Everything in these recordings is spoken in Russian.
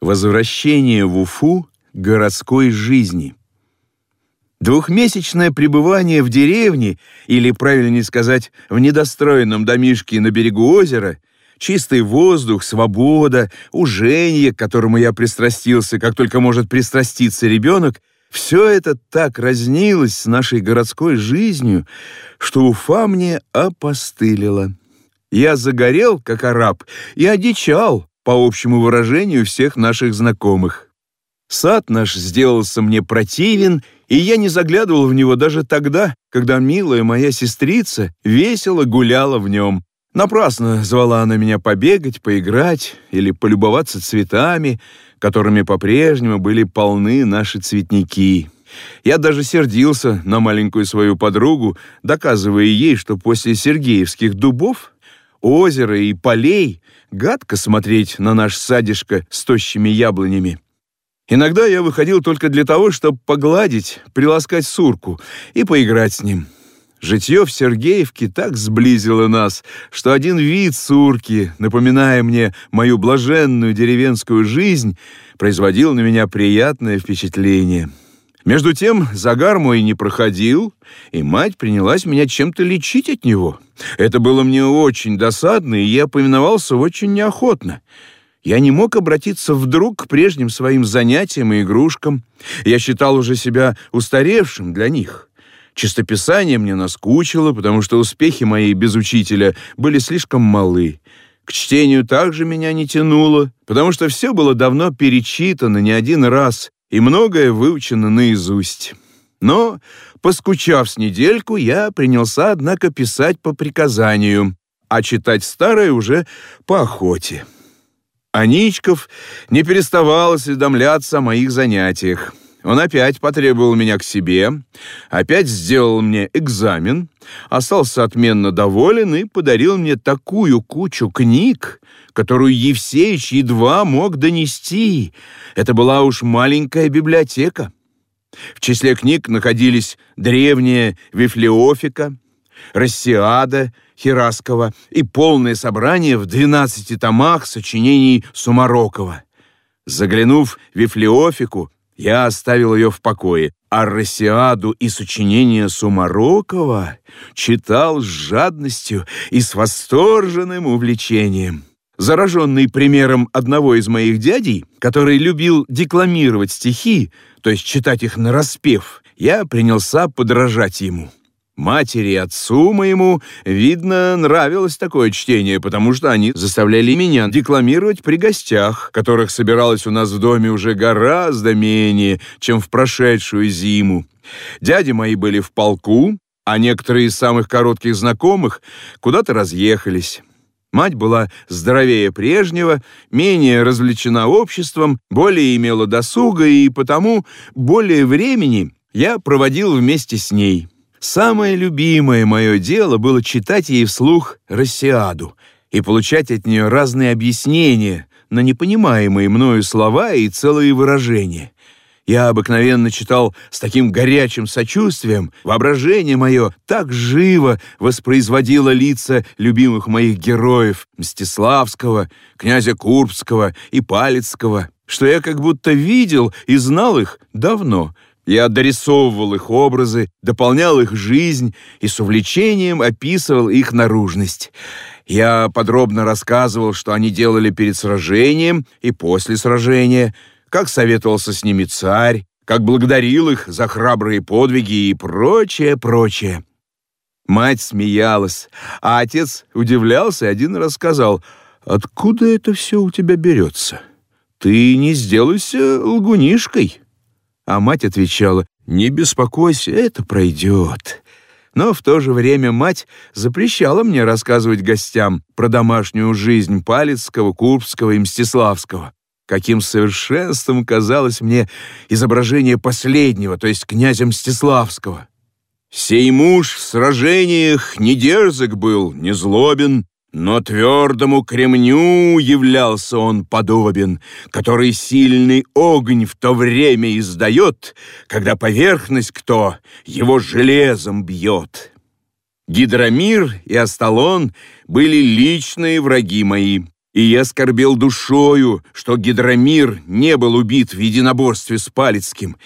Возвращение в Уфу городской жизни. Двухмесячное пребывание в деревне, или, правильнее сказать, в недостроенном домишке на берегу озера, чистый воздух, свобода, уженье, к которому я пристрастился, как только может пристраститься ребенок, все это так разнилось с нашей городской жизнью, что Уфа мне опостылила. Я загорел, как араб, и одичал, по общему выражению всех наших знакомых. Сад наш сделался мне противен, и я не заглядывал в него даже тогда, когда милая моя сестрица весело гуляла в нем. Напрасно звала она меня побегать, поиграть или полюбоваться цветами, которыми по-прежнему были полны наши цветники. Я даже сердился на маленькую свою подругу, доказывая ей, что после сергеевских дубов, озера и полей гадко смотреть на наш садишко с тощими яблонями. Иногда я выходил только для того, чтобы погладить, приласкать сурку и поиграть с ним. Житье в Сергеевке так сблизило нас, что один вид сурки, напоминая мне мою блаженную деревенскую жизнь, производил на меня приятное впечатление. Между тем загар мой не проходил, и мать принялась меня чем-то лечить от него. Это было мне очень досадно, и я повиновался очень неохотно. Я не мог обратиться вдруг к прежним своим занятиям и игрушкам. Я считал уже себя устаревшим для них. Чистописание мне наскучило, потому что успехи мои без учителя были слишком малы. К чтению также меня не тянуло, потому что все было давно перечитано не один раз, и многое выучено наизусть. Но, поскучав с недельку, я принялся, однако, писать по приказанию, а читать старое уже по охоте. Аничков не переставал осведомляться о моих занятиях. Он опять потребовал меня к себе, опять сделал мне экзамен, остался отменно доволен и подарил мне такую кучу книг, которую Евсеич едва мог донести. Это была уж маленькая библиотека. В числе книг находились древняя Вифлеофика, Рассиада Хераскова и полное собрание в 12 томах сочинений Сумарокова. Заглянув в Вифлеофику, я оставил ее в покое, а Рассиаду и сочинения Сумарокова читал с жадностью и с восторженным увлечением. Зараженный примером одного из моих дядей, который любил декламировать стихи, то есть читать их нараспев, я принялся подражать ему. Матери и отцу моему, видно, нравилось такое чтение, потому что они заставляли меня декламировать при гостях, которых собиралось у нас в доме уже гораздо менее, чем в прошедшую зиму. Дяди мои были в полку, а некоторые из самых коротких знакомых куда-то разъехались. Мать была здоровее прежнего, менее развлечена обществом, более имела досуга, и потому более времени я проводил вместе с ней. Самое любимое мое дело было читать ей вслух «Россиаду» и получать от нее разные объяснения на непонимаемые мною слова и целые выражения. Я обыкновенно читал с таким горячим сочувствием, воображение мое так живо воспроизводило лица любимых моих героев Мстиславского, князя Курбского и Палецкого, что я как будто видел и знал их давно. Я дорисовывал их образы, дополнял их жизнь и с увлечением описывал их наружность. Я подробно рассказывал, что они делали перед сражением и после сражения, как советовался с ними царь, как благодарил их за храбрые подвиги и прочее, прочее. Мать смеялась, а отец удивлялся и один раз сказал, «Откуда это все у тебя берется? Ты не сделайся лгунишкой». А мать отвечала, «Не беспокойся, это пройдет». Но в то же время мать запрещала мне рассказывать гостям про домашнюю жизнь Палецкого, Курбского и Мстиславского. Каким совершенством казалось мне изображение последнего, то есть князя Мстиславского. Сей муж в сражениях не дерзок был, не злобен, но твердому кремню являлся он подобен, который сильный огонь в то время издает, когда поверхность кто его железом бьет. Гидромир и Асталон были личные враги мои, И я скорбел душою, что Гидромир не был убит в единоборстве с Палецким.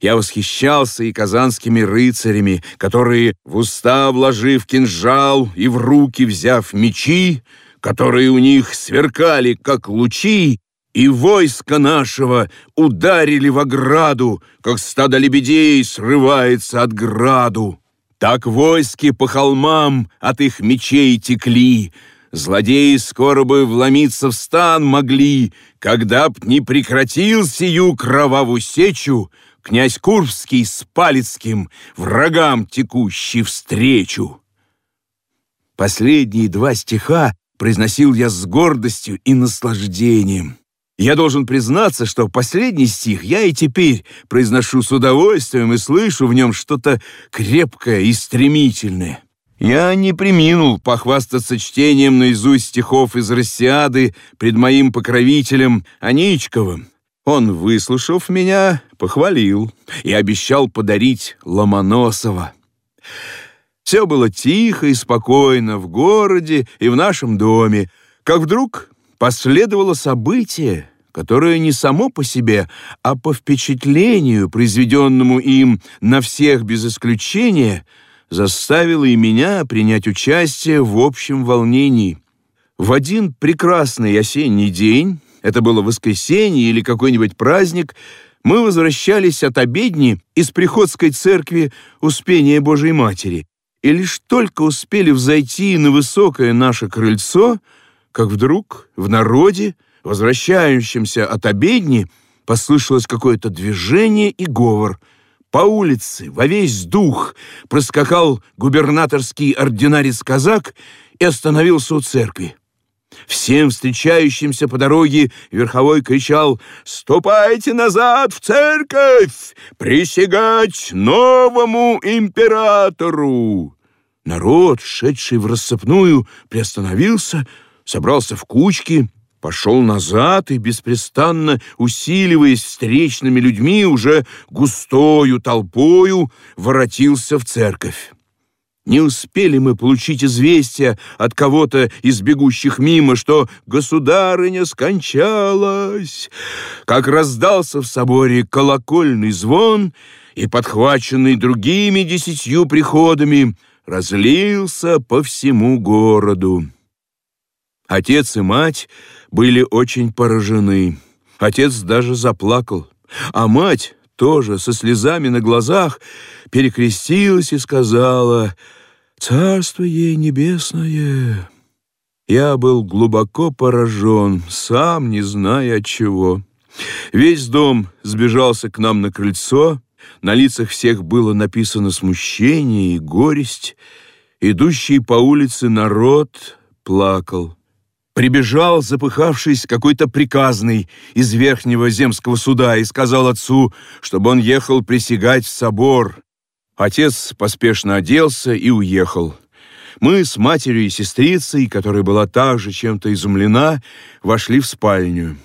Я восхищался и казанскими рыцарями, которые, в уста вложив кинжал и в руки взяв мечи, которые у них сверкали, как лучи, и войско нашего ударили в ограду, как стадо лебедей срывается от граду. Так войски по холмам от их мечей текли, Злодеи скоро бы вломиться в стан могли, Когда б не прекратил сию кровавую сечу Князь Курбский с Палецким, врагам текущий встречу. Последние два стиха произносил я с гордостью и наслаждением. Я должен признаться, что последний стих я и теперь произношу с удовольствием и слышу в нем что-то крепкое и стремительное. Я не приминул похвастаться чтением наизусть стихов из «Россиады» пред моим покровителем Аничковым. Он, выслушав меня, похвалил и обещал подарить Ломоносова. Все было тихо и спокойно в городе и в нашем доме, как вдруг последовало событие, которое не само по себе, а по впечатлению, произведенному им на всех без исключения, заставило и меня принять участие в общем волнении. В один прекрасный осенний день, это было воскресенье или какой-нибудь праздник, мы возвращались от обедни из приходской церкви Успения Божией Матери, и лишь только успели взойти на высокое наше крыльцо, как вдруг в народе возвращающимся от обедни, послышалось какое-то движение и говор. По улице во весь дух проскакал губернаторский ординарец-казак и остановился у церкви. Всем встречающимся по дороге верховой кричал «Ступайте назад в церковь! Присягать новому императору!» Народ, шедший в рассыпную, приостановился, собрался в кучки пошел назад и, беспрестанно усиливаясь встречными людьми, уже густою толпою воротился в церковь. Не успели мы получить известие от кого-то из бегущих мимо, что государыня скончалась, как раздался в соборе колокольный звон и, подхваченный другими десятью приходами, разлился по всему городу. Отец и мать были очень поражены. Отец даже заплакал, а мать тоже со слезами на глазах перекрестилась и сказала «Царство ей небесное». Я был глубоко поражен, сам не зная от чего. Весь дом сбежался к нам на крыльцо, на лицах всех было написано смущение и горесть. Идущий по улице народ плакал. Прибежал, запыхавшись, какой-то приказный из верхнего земского суда и сказал отцу, чтобы он ехал присягать в собор. Отец поспешно оделся и уехал. Мы с матерью и сестрицей, которая была также чем-то изумлена, вошли в спальню.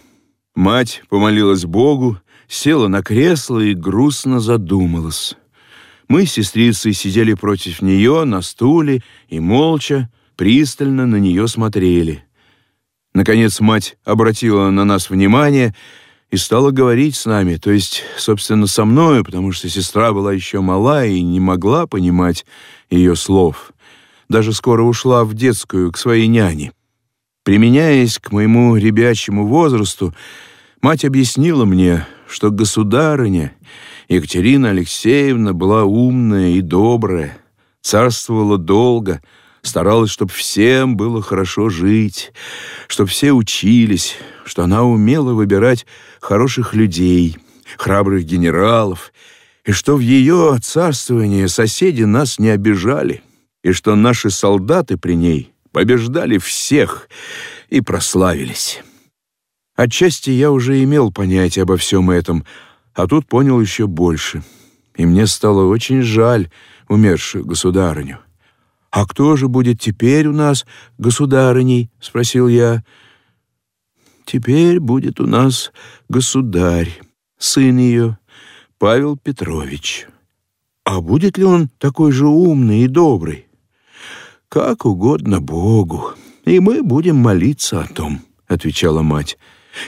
Мать помолилась Богу, села на кресло и грустно задумалась. Мы с сестрицей сидели против нее на стуле и молча, пристально на нее смотрели. Наконец мать обратила на нас внимание и стала говорить с нами, то есть, собственно, со мною, потому что сестра была еще мала и не могла понимать ее слов. Даже скоро ушла в детскую к своей няне. Применяясь к моему ребячьему возрасту, мать объяснила мне, что государыня Екатерина Алексеевна была умная и добрая, царствовала долго — старалась, чтобы всем было хорошо жить, чтобы все учились, что она умела выбирать хороших людей, храбрых генералов, и что в ее царствовании соседи нас не обижали, и что наши солдаты при ней побеждали всех и прославились. Отчасти я уже имел понятие обо всем этом, а тут понял еще больше, и мне стало очень жаль умершую государыню. «А кто же будет теперь у нас государыней?» — спросил я. «Теперь будет у нас государь, сын ее, Павел Петрович. А будет ли он такой же умный и добрый? Как угодно Богу, и мы будем молиться о том». — отвечала мать.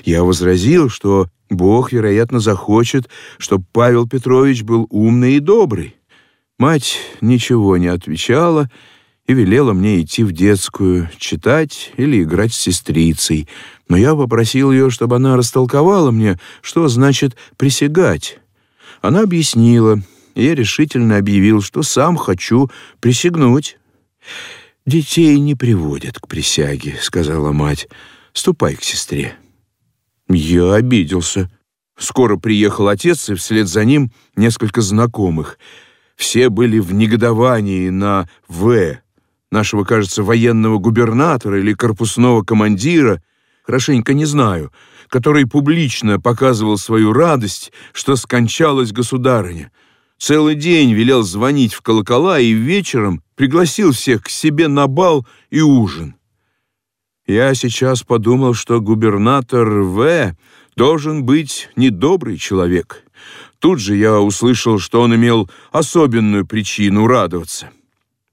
Я возразил, что Бог, вероятно, захочет, чтобы Павел Петрович был умный и добрый. Мать ничего не отвечала и велела мне идти в детскую, читать или играть с сестрицей, но я попросил ее, чтобы она растолковала мне, что значит «присягать». Она объяснила, и я решительно объявил, что сам хочу присягнуть. «Детей не приводят к присяге», — сказала мать. «Ступай к сестре». Я обиделся. Скоро приехал отец, и вслед за ним несколько знакомых. Все были в негодовании на «В», нашего, кажется, военного губернатора или корпусного командира, хорошенько не знаю, который публично показывал свою радость, что скончалась государыня. Целый день велел звонить в колокола и вечером пригласил всех к себе на бал и ужин. Я сейчас подумал, что губернатор В. должен быть недобрый человек. Тут же я услышал, что он имел особенную причину радоваться.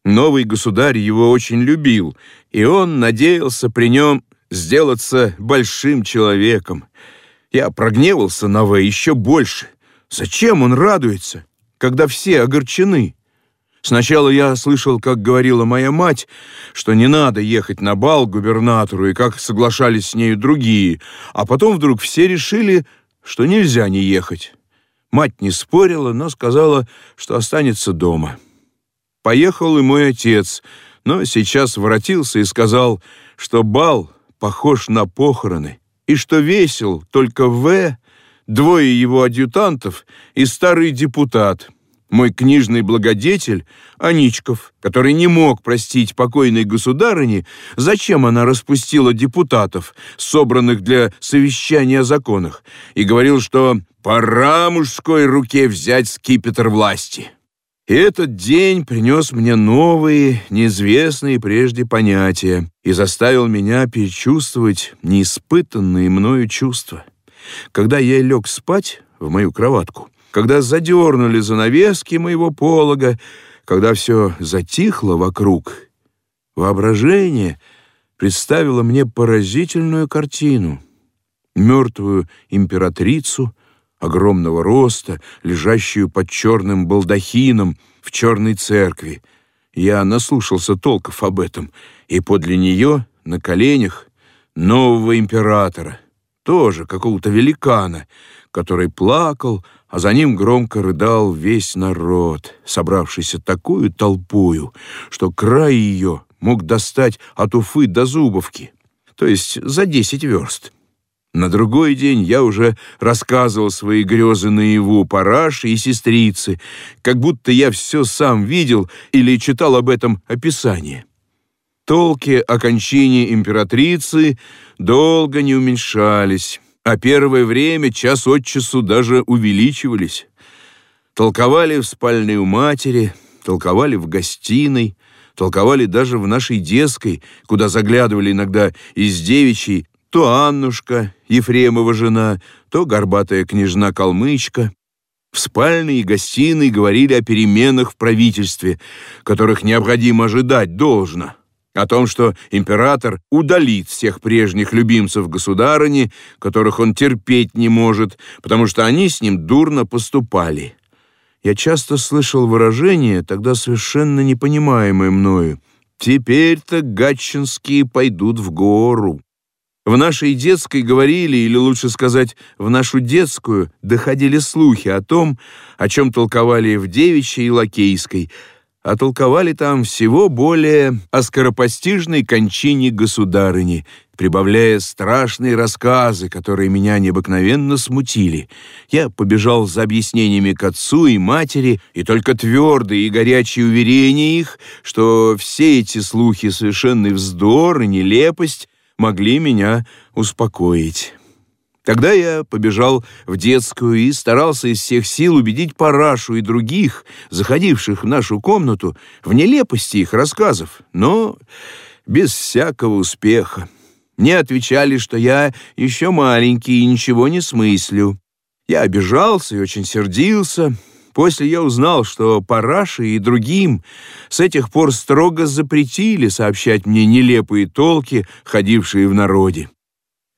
Новый государь его очень любил, и он надеялся при нем сделаться большим человеком. Я прогневался на В. еще больше. Зачем он радуется, когда все огорчены? Сначала я слышал, как говорила моя мать, что не надо ехать на бал губернатору, и как соглашались с нею другие, а потом вдруг все решили, что нельзя не ехать. Мать не спорила, но сказала, что останется дома. Поехал и мой отец, но сейчас воротился и сказал, что бал похож на похороны, и что весел только В, двое его адъютантов и старый депутат, мой книжный благодетель Аничков, который не мог простить покойной государыне, зачем она распустила депутатов, собранных для совещания о законах, и говорил, что пора мужской руке взять скипетр власти. И этот день принес мне новые, неизвестные прежде понятия и заставил меня перечувствовать неиспытанные мною чувства. Когда я лег спать в мою кроватку, когда задернули занавески моего полога, когда все затихло вокруг, воображение представило мне поразительную картину. Мертвую императрицу, огромного роста, лежащую под черным балдахином в черной церкви. Я наслушался толков об этом, и подле нее, на коленях, нового императора, тоже какого-то великана, который плакал, а за ним громко рыдал весь народ, собравшийся такую толпую, что край ее мог достать от Уфы до Зубовки, то есть за десять верст. На другой день я уже рассказывал свои грезы наяву Параше и сестрице, как будто я все сам видел или читал об этом описание. Толки о кончине императрицы долго не уменьшались а первое время час от часу даже увеличивались. Толковали в спальне у матери, толковали в гостиной, толковали даже в нашей детской, куда заглядывали иногда из девичьей то Аннушка, Ефремова жена, то горбатая княжна-калмычка. В спальне и гостиной говорили о переменах в правительстве, которых необходимо ожидать должно о том, что император удалит всех прежних любимцев государыни, которых он терпеть не может, потому что они с ним дурно поступали. Я часто слышал выражение, тогда совершенно непонимаемое мною, «Теперь-то гатчинские пойдут в гору». В нашей детской говорили, или лучше сказать, в нашу детскую доходили слухи о том, о чем толковали в девичьей и лакейской – а толковали там всего более о скоропостижной кончине государыни, прибавляя страшные рассказы, которые меня необыкновенно смутили. Я побежал за объяснениями к отцу и матери, и только твердые и горячие уверения их, что все эти слухи совершенный вздор и нелепость, могли меня успокоить. Тогда я побежал в детскую и старался из всех сил убедить Парашу и других, заходивших в нашу комнату, в нелепости их рассказов, но без всякого успеха. Мне отвечали, что я еще маленький и ничего не смыслю. Я обижался и очень сердился. После я узнал, что Параше и другим с этих пор строго запретили сообщать мне нелепые толки, ходившие в народе.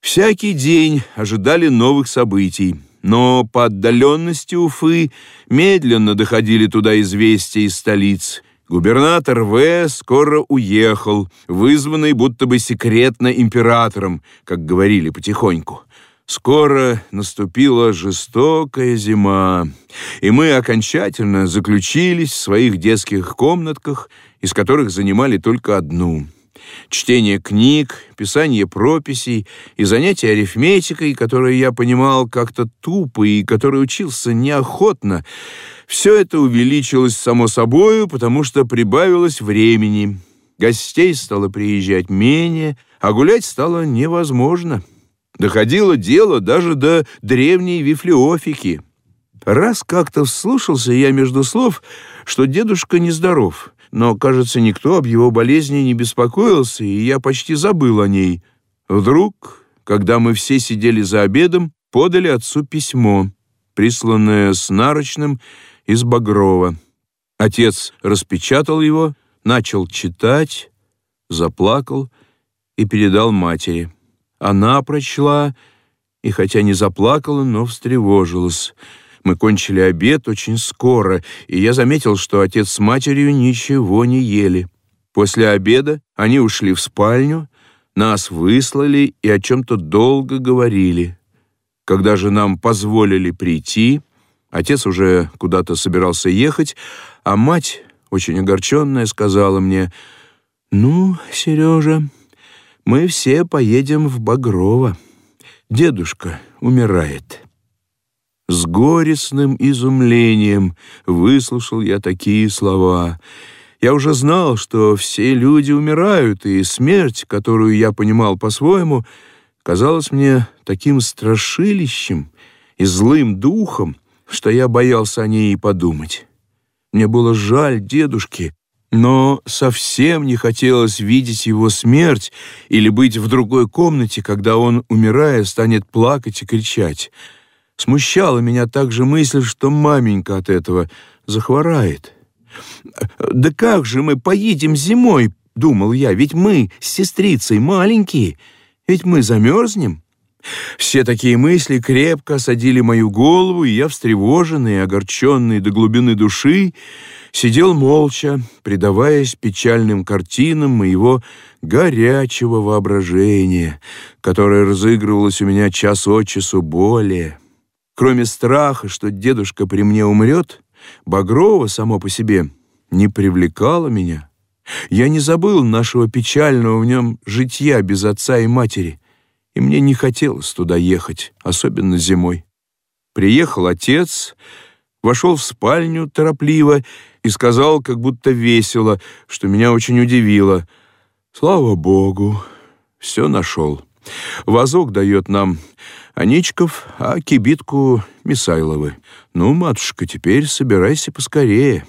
Всякий день ожидали новых событий, но по отдаленности Уфы медленно доходили туда известия из столиц. Губернатор В. скоро уехал, вызванный будто бы секретно императором, как говорили потихоньку. Скоро наступила жестокая зима, и мы окончательно заключились в своих детских комнатках, из которых занимали только одну. Чтение книг, писание прописей и занятия арифметикой, которые я понимал как-то тупо и которые учился неохотно, все это увеличилось само собою, потому что прибавилось времени. Гостей стало приезжать менее, а гулять стало невозможно. Доходило дело даже до древней вифлеофики. Раз как-то вслушался я между слов, что дедушка нездоров, но, кажется, никто об его болезни не беспокоился, и я почти забыл о ней. Вдруг, когда мы все сидели за обедом, подали отцу письмо, присланное с нарочным из Багрова. Отец распечатал его, начал читать, заплакал и передал матери. Она прочла и, хотя не заплакала, но встревожилась. Мы кончили обед очень скоро, и я заметил, что отец с матерью ничего не ели. После обеда они ушли в спальню, нас выслали и о чем-то долго говорили. Когда же нам позволили прийти, отец уже куда-то собирался ехать, а мать, очень огорченная, сказала мне, «Ну, Сережа, мы все поедем в Багрово. Дедушка умирает». С горестным изумлением выслушал я такие слова. Я уже знал, что все люди умирают, и смерть, которую я понимал по-своему, казалась мне таким страшилищем и злым духом, что я боялся о ней и подумать. Мне было жаль дедушки, но совсем не хотелось видеть его смерть или быть в другой комнате, когда он, умирая, станет плакать и кричать. Смущала меня также мысль, что маменька от этого захворает. «Да как же мы поедем зимой?» — думал я. «Ведь мы с сестрицей маленькие, ведь мы замерзнем». Все такие мысли крепко осадили мою голову, и я, встревоженный и огорченный до глубины души, сидел молча, предаваясь печальным картинам моего горячего воображения, которое разыгрывалось у меня час от часу более. Кроме страха, что дедушка при мне умрет, Багрова само по себе не привлекало меня. Я не забыл нашего печального в нем житья без отца и матери — и мне не хотелось туда ехать, особенно зимой. Приехал отец, вошел в спальню торопливо и сказал, как будто весело, что меня очень удивило. «Слава Богу, все нашел. Вазок дает нам Аничков, а кибитку Мисайловы. Ну, матушка, теперь собирайся поскорее.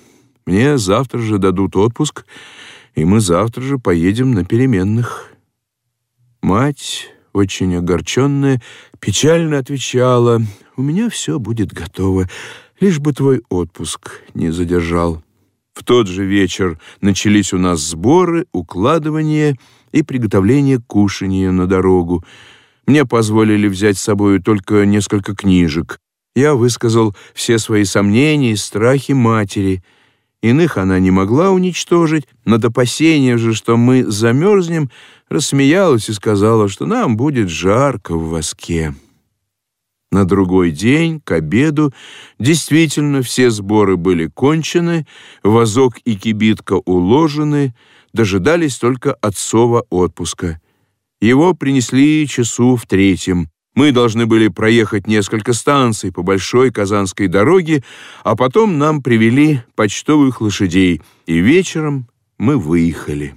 Мне завтра же дадут отпуск, и мы завтра же поедем на переменных». Мать очень огорченная, печально отвечала, «У меня все будет готово, лишь бы твой отпуск не задержал». В тот же вечер начались у нас сборы, укладывание и приготовление кушания на дорогу. Мне позволили взять с собой только несколько книжек. Я высказал все свои сомнения и страхи матери. Иных она не могла уничтожить, над опасением же, что мы замерзнем, рассмеялась и сказала, что нам будет жарко в воске. На другой день, к обеду, действительно все сборы были кончены, вазок и кибитка уложены, дожидались только отцова отпуска. Его принесли часу в третьем. Мы должны были проехать несколько станций по большой Казанской дороге, а потом нам привели почтовых лошадей, и вечером мы выехали.